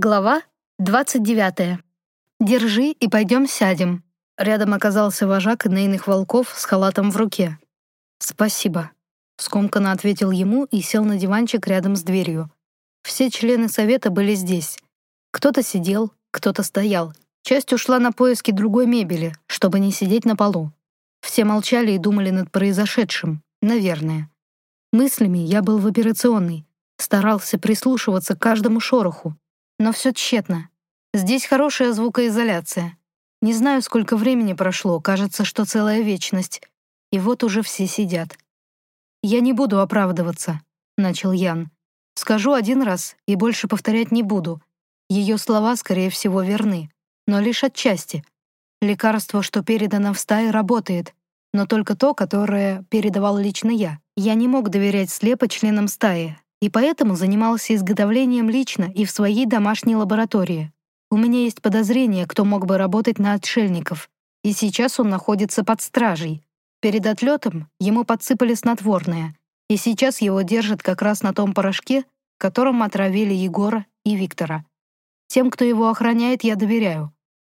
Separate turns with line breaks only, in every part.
Глава 29. «Держи и пойдем сядем». Рядом оказался вожак нейных волков с халатом в руке. «Спасибо», — скомканно ответил ему и сел на диванчик рядом с дверью. Все члены совета были здесь. Кто-то сидел, кто-то стоял. Часть ушла на поиски другой мебели, чтобы не сидеть на полу. Все молчали и думали над произошедшим, наверное. Мыслями я был в операционной, старался прислушиваться к каждому шороху, но все тщетно. Здесь хорошая звукоизоляция. Не знаю, сколько времени прошло, кажется, что целая вечность. И вот уже все сидят. «Я не буду оправдываться», — начал Ян. «Скажу один раз и больше повторять не буду. Ее слова, скорее всего, верны, но лишь отчасти. Лекарство, что передано в стае, работает, но только то, которое передавал лично я. Я не мог доверять слепо членам стаи, и поэтому занимался изготовлением лично и в своей домашней лаборатории. У меня есть подозрение, кто мог бы работать на отшельников, и сейчас он находится под стражей. Перед отлетом ему подсыпали снотворное, и сейчас его держат как раз на том порошке, которым отравили Егора и Виктора. Тем, кто его охраняет, я доверяю.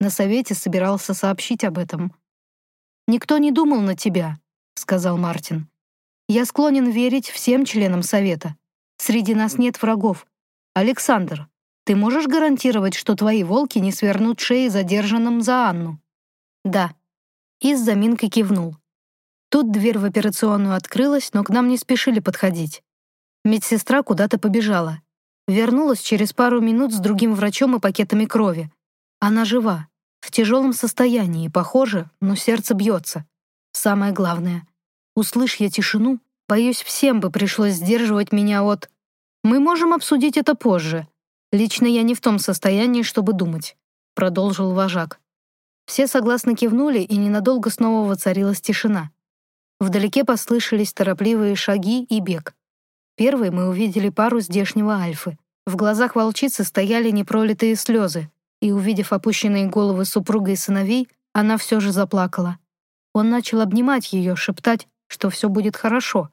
На совете собирался сообщить об этом. «Никто не думал на тебя», — сказал Мартин. «Я склонен верить всем членам совета. Среди нас нет врагов. Александр, ты можешь гарантировать, что твои волки не свернут шеи задержанным за Анну?» «Да». И с заминкой кивнул. Тут дверь в операционную открылась, но к нам не спешили подходить. Медсестра куда-то побежала. Вернулась через пару минут с другим врачом и пакетами крови. Она жива, в тяжелом состоянии, похоже, но сердце бьется. Самое главное. Услышь я тишину, боюсь, всем бы пришлось сдерживать меня от... Мы можем обсудить это позже. Лично я не в том состоянии, чтобы думать», — продолжил вожак. Все согласно кивнули, и ненадолго снова воцарилась тишина. Вдалеке послышались торопливые шаги и бег. Первой мы увидели пару здешнего альфы. В глазах волчицы стояли непролитые слезы, и, увидев опущенные головы супруга и сыновей, она все же заплакала. Он начал обнимать ее, шептать, что все будет хорошо.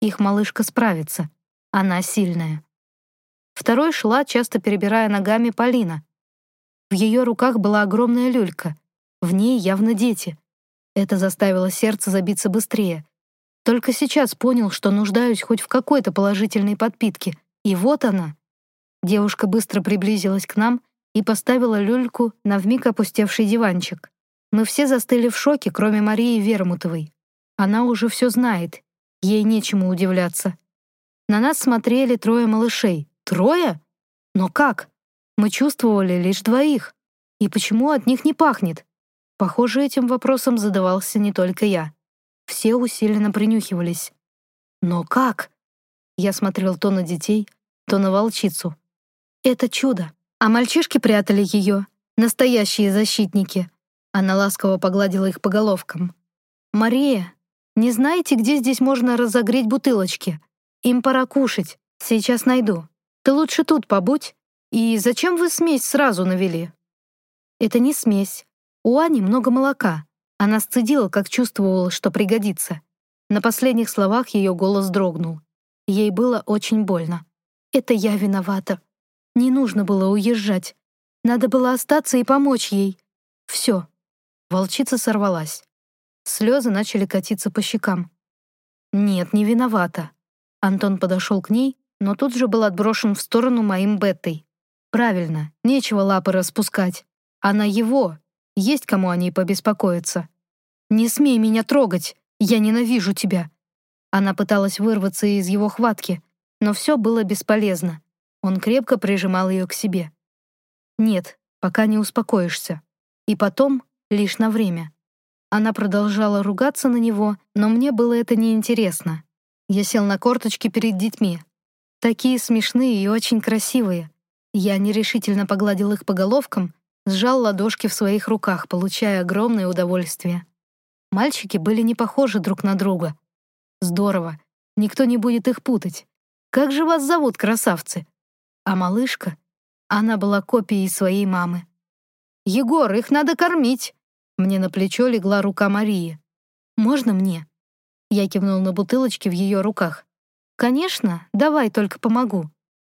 Их малышка справится. Она сильная. Второй шла, часто перебирая ногами, Полина. В ее руках была огромная люлька. В ней явно дети. Это заставило сердце забиться быстрее. Только сейчас понял, что нуждаюсь хоть в какой-то положительной подпитке. И вот она. Девушка быстро приблизилась к нам и поставила люльку на вмиг опустевший диванчик. Мы все застыли в шоке, кроме Марии Вермутовой. Она уже все знает, ей нечему удивляться. На нас смотрели трое малышей. Трое? Но как? Мы чувствовали лишь двоих. И почему от них не пахнет? Похоже, этим вопросом задавался не только я. Все усиленно принюхивались. Но как? Я смотрел то на детей, то на волчицу. Это чудо. А мальчишки прятали ее. Настоящие защитники. Она ласково погладила их по головкам. «Мария, не знаете, где здесь можно разогреть бутылочки? Им пора кушать. Сейчас найду. Ты лучше тут побудь. И зачем вы смесь сразу навели? Это не смесь. У Ани много молока. Она сцедила, как чувствовала, что пригодится. На последних словах ее голос дрогнул. Ей было очень больно. Это я виновата. Не нужно было уезжать. Надо было остаться и помочь ей. Все. Волчица сорвалась. Слезы начали катиться по щекам. Нет, не виновата. Антон подошел к ней, но тут же был отброшен в сторону моим Беттой. Правильно, нечего лапы распускать. Она его, есть кому о ней побеспокоиться. «Не смей меня трогать, я ненавижу тебя». Она пыталась вырваться из его хватки, но все было бесполезно. Он крепко прижимал ее к себе. «Нет, пока не успокоишься. И потом, лишь на время». Она продолжала ругаться на него, но мне было это неинтересно. Я сел на корточки перед детьми. Такие смешные и очень красивые. Я нерешительно погладил их по головкам, сжал ладошки в своих руках, получая огромное удовольствие. Мальчики были не похожи друг на друга. Здорово. Никто не будет их путать. Как же вас зовут, красавцы? А малышка? Она была копией своей мамы. «Егор, их надо кормить!» Мне на плечо легла рука Марии. «Можно мне?» Я кивнул на бутылочки в ее руках. «Конечно, давай только помогу».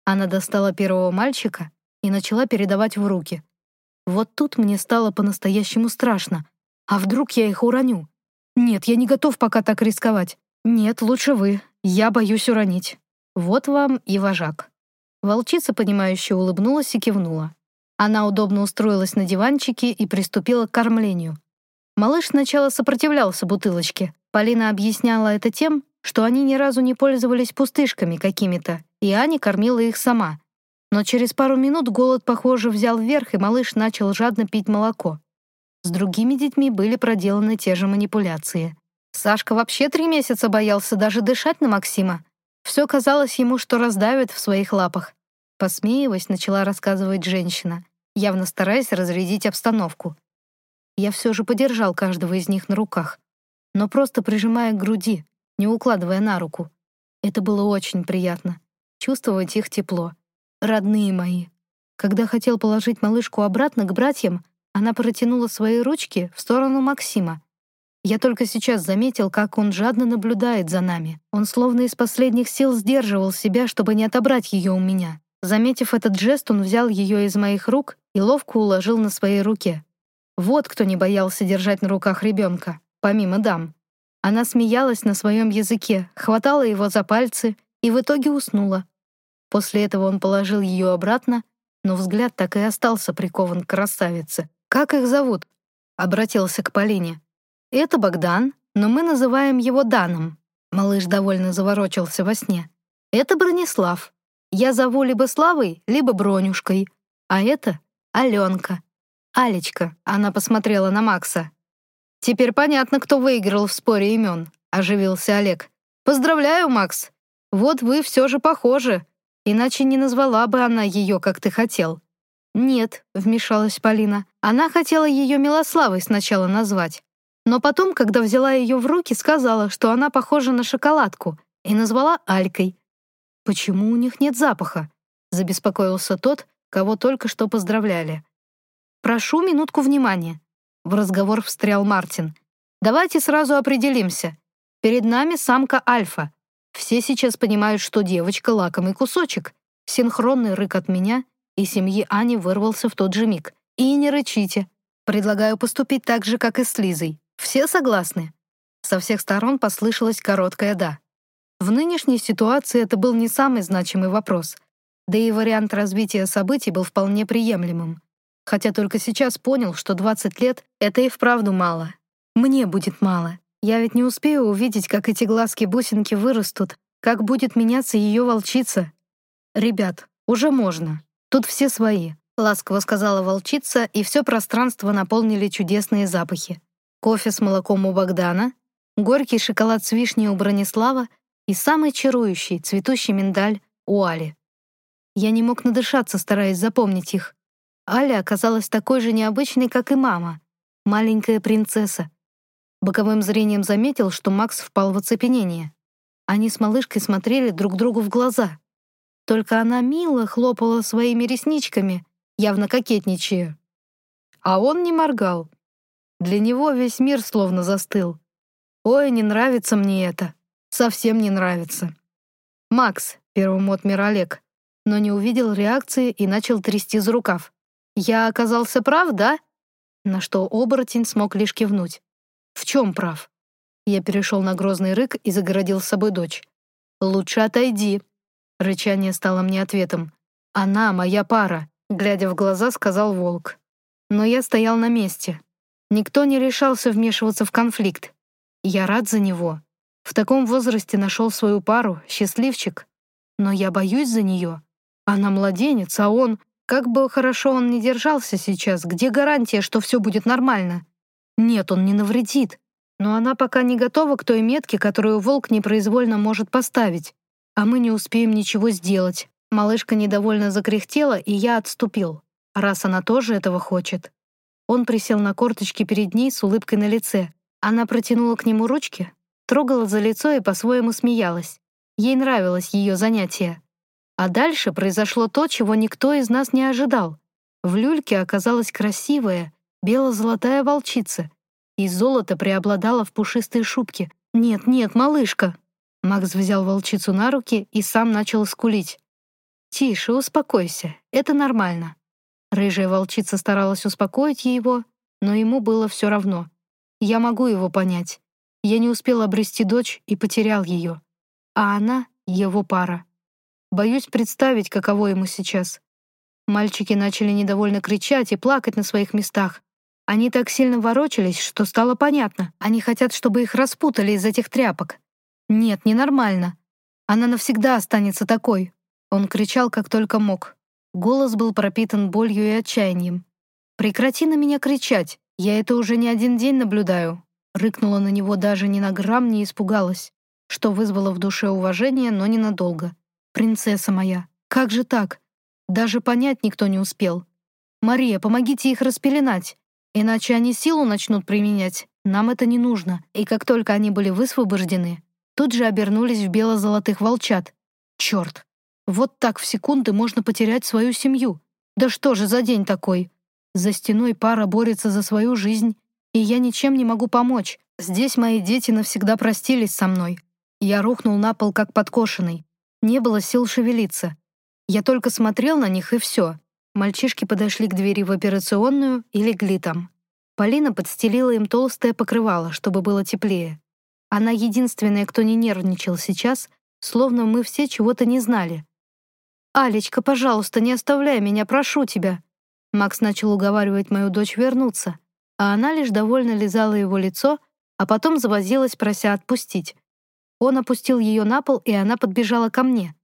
Она достала первого мальчика, и начала передавать в руки. Вот тут мне стало по-настоящему страшно. А вдруг я их уроню? Нет, я не готов пока так рисковать. Нет, лучше вы. Я боюсь уронить. Вот вам и вожак. Волчица, понимающе улыбнулась и кивнула. Она удобно устроилась на диванчике и приступила к кормлению. Малыш сначала сопротивлялся бутылочке. Полина объясняла это тем, что они ни разу не пользовались пустышками какими-то, и Аня кормила их сама. Но через пару минут голод, похоже, взял вверх, и малыш начал жадно пить молоко. С другими детьми были проделаны те же манипуляции. Сашка вообще три месяца боялся даже дышать на Максима. Все казалось ему, что раздавит в своих лапах. Посмеиваясь, начала рассказывать женщина, явно стараясь разрядить обстановку. Я все же подержал каждого из них на руках, но просто прижимая к груди, не укладывая на руку. Это было очень приятно. Чувствовать их тепло. Родные мои. Когда хотел положить малышку обратно к братьям, она протянула свои ручки в сторону Максима. Я только сейчас заметил, как он жадно наблюдает за нами. Он словно из последних сил сдерживал себя, чтобы не отобрать ее у меня. Заметив этот жест, он взял ее из моих рук и ловко уложил на своей руке. Вот кто не боялся держать на руках ребенка, помимо дам. Она смеялась на своем языке, хватала его за пальцы и в итоге уснула. После этого он положил ее обратно, но взгляд так и остался прикован к красавице. «Как их зовут?» — обратился к Полине. «Это Богдан, но мы называем его Даном». Малыш довольно заворочился во сне. «Это Бронислав. Я зову либо Славой, либо Бронюшкой. А это Аленка. Алечка, она посмотрела на Макса. «Теперь понятно, кто выиграл в споре имен», — оживился Олег. «Поздравляю, Макс. Вот вы все же похожи. Иначе не назвала бы она ее, как ты хотел». «Нет», — вмешалась Полина. «Она хотела ее Милославой сначала назвать. Но потом, когда взяла ее в руки, сказала, что она похожа на шоколадку, и назвала Алькой. «Почему у них нет запаха?» — забеспокоился тот, кого только что поздравляли. «Прошу минутку внимания». В разговор встрял Мартин. «Давайте сразу определимся. Перед нами самка Альфа. Все сейчас понимают, что девочка — лакомый кусочек. Синхронный рык от меня и семьи Ани вырвался в тот же миг. И не рычите. Предлагаю поступить так же, как и с Лизой. Все согласны?» Со всех сторон послышалось короткое «да». В нынешней ситуации это был не самый значимый вопрос, да и вариант развития событий был вполне приемлемым. Хотя только сейчас понял, что 20 лет — это и вправду мало. Мне будет мало. Я ведь не успею увидеть, как эти глазки-бусинки вырастут, как будет меняться ее волчица. «Ребят, уже можно. Тут все свои», — ласково сказала волчица, и все пространство наполнили чудесные запахи. Кофе с молоком у Богдана, горький шоколад с вишней у Бронислава и самый чарующий, цветущий миндаль у Али. Я не мог надышаться, стараясь запомнить их. Аля оказалась такой же необычной, как и мама. Маленькая принцесса. Боковым зрением заметил, что Макс впал в оцепенение. Они с малышкой смотрели друг другу в глаза. Только она мило хлопала своими ресничками, явно кокетничая. А он не моргал. Для него весь мир словно застыл. «Ой, не нравится мне это совсем не нравится. «Макс», — первым отмер Олег, но не увидел реакции и начал трясти за рукав. «Я оказался прав, да?» На что оборотень смог лишь кивнуть. «В чем прав?» Я перешел на грозный рык и загородил с собой дочь. «Лучше отойди». Рычание стало мне ответом. «Она моя пара», — глядя в глаза, сказал волк. Но я стоял на месте. Никто не решался вмешиваться в конфликт. Я рад за него, в таком возрасте нашел свою пару, счастливчик. Но я боюсь за нее. Она младенец, а он... Как бы хорошо он ни держался сейчас, где гарантия, что все будет нормально? Нет, он не навредит. Но она пока не готова к той метке, которую волк непроизвольно может поставить. А мы не успеем ничего сделать. Малышка недовольно закряхтела, и я отступил. Раз она тоже этого хочет. Он присел на корточки перед ней с улыбкой на лице. Она протянула к нему ручки, трогала за лицо и по-своему смеялась. Ей нравилось ее занятие. А дальше произошло то, чего никто из нас не ожидал. В люльке оказалась красивая, бело-золотая волчица, и золото преобладало в пушистой шубке. «Нет, нет, малышка!» Макс взял волчицу на руки и сам начал скулить. «Тише, успокойся, это нормально». Рыжая волчица старалась успокоить его, но ему было все равно. Я могу его понять. Я не успел обрести дочь и потерял ее. А она — его пара. Боюсь представить, каково ему сейчас. Мальчики начали недовольно кричать и плакать на своих местах. Они так сильно ворочались, что стало понятно. Они хотят, чтобы их распутали из этих тряпок. Нет, ненормально. Она навсегда останется такой. Он кричал, как только мог. Голос был пропитан болью и отчаянием. «Прекрати на меня кричать. Я это уже не один день наблюдаю». Рыкнула на него даже ни на грамм не испугалась, что вызвало в душе уважение, но ненадолго. «Принцесса моя, как же так? Даже понять никто не успел. Мария, помогите их распеленать, иначе они силу начнут применять. Нам это не нужно». И как только они были высвобождены, тут же обернулись в бело-золотых волчат. Черт! Вот так в секунды можно потерять свою семью. Да что же за день такой? За стеной пара борется за свою жизнь, и я ничем не могу помочь. Здесь мои дети навсегда простились со мной. Я рухнул на пол, как подкошенный. Не было сил шевелиться. Я только смотрел на них, и все. Мальчишки подошли к двери в операционную и легли там. Полина подстелила им толстое покрывало, чтобы было теплее. Она единственная, кто не нервничал сейчас, словно мы все чего-то не знали. «Алечка, пожалуйста, не оставляй меня, прошу тебя!» Макс начал уговаривать мою дочь вернуться, а она лишь довольно лизала его лицо, а потом завозилась, прося отпустить. Он опустил ее на пол, и она подбежала ко мне.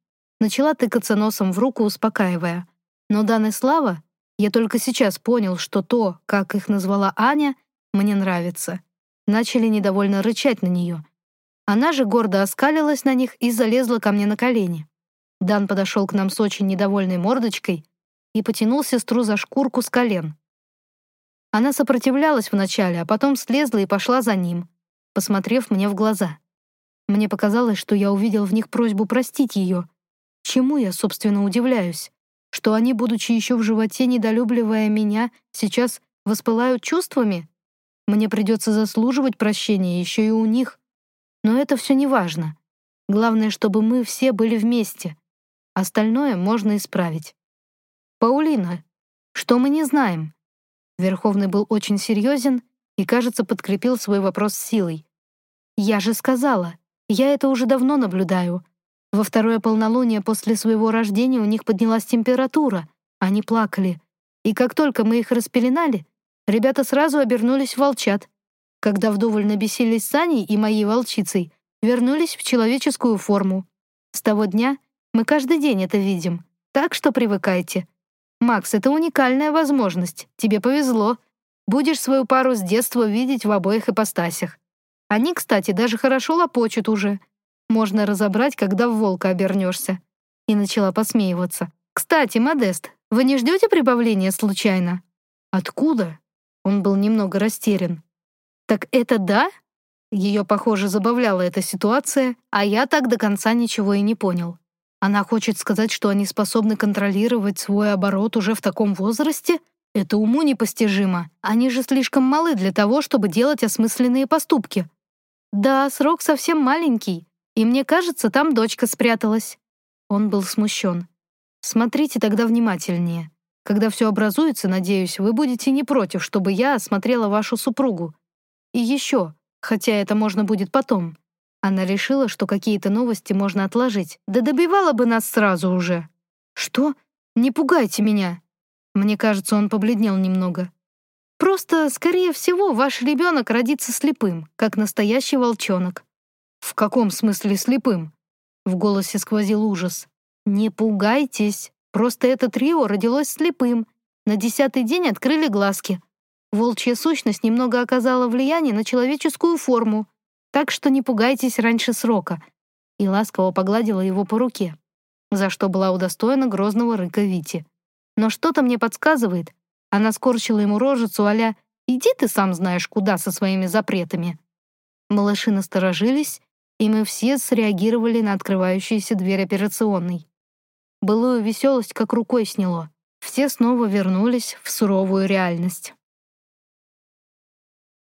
Начала тыкаться носом в руку, успокаивая. Но Дан и Слава, я только сейчас понял, что то, как их назвала Аня, мне нравится. Начали недовольно рычать на нее. Она же гордо оскалилась на них и залезла ко мне на колени. Дан подошел к нам с очень недовольной мордочкой и потянул сестру за шкурку с колен. Она сопротивлялась вначале, а потом слезла и пошла за ним, посмотрев мне в глаза. Мне показалось, что я увидел в них просьбу простить ее. Чему я, собственно, удивляюсь? Что они, будучи еще в животе, недолюбливая меня, сейчас воспылают чувствами? Мне придется заслуживать прощения еще и у них. Но это все не важно. Главное, чтобы мы все были вместе. Остальное можно исправить. «Паулина, что мы не знаем?» Верховный был очень серьезен и, кажется, подкрепил свой вопрос силой. «Я же сказала, я это уже давно наблюдаю. Во второе полнолуние после своего рождения у них поднялась температура, они плакали. И как только мы их распеленали, ребята сразу обернулись в волчат. Когда вдоволь набесились с Аней и моей волчицей, вернулись в человеческую форму. С того дня мы каждый день это видим, так что привыкайте. Макс, это уникальная возможность. Тебе повезло. Будешь свою пару с детства видеть в обоих ипостасях. Они, кстати, даже хорошо лопочут уже. Можно разобрать, когда в волка обернешься. И начала посмеиваться. «Кстати, Модест, вы не ждете прибавления случайно?» «Откуда?» Он был немного растерян. «Так это да?» Ее, похоже, забавляла эта ситуация, а я так до конца ничего и не понял. Она хочет сказать, что они способны контролировать свой оборот уже в таком возрасте? Это уму непостижимо. Они же слишком малы для того, чтобы делать осмысленные поступки. Да, срок совсем маленький, и мне кажется, там дочка спряталась. Он был смущен. Смотрите тогда внимательнее. Когда все образуется, надеюсь, вы будете не против, чтобы я осмотрела вашу супругу. И еще, хотя это можно будет потом. Она решила, что какие-то новости можно отложить. Да добивала бы нас сразу уже. Что? Не пугайте меня. Мне кажется, он побледнел немного. Просто, скорее всего, ваш ребенок родится слепым, как настоящий волчонок. В каком смысле слепым? В голосе сквозил ужас. Не пугайтесь. Просто это трио родилось слепым. На десятый день открыли глазки. Волчья сущность немного оказала влияние на человеческую форму, так что не пугайтесь раньше срока», и ласково погладила его по руке, за что была удостоена грозного рыка Вити. Но что-то мне подсказывает, она скорчила ему рожицу а «Иди ты сам знаешь куда со своими запретами». Малыши насторожились, и мы все среагировали на открывающуюся дверь операционной. Былую веселость как рукой сняло. Все снова вернулись в суровую реальность.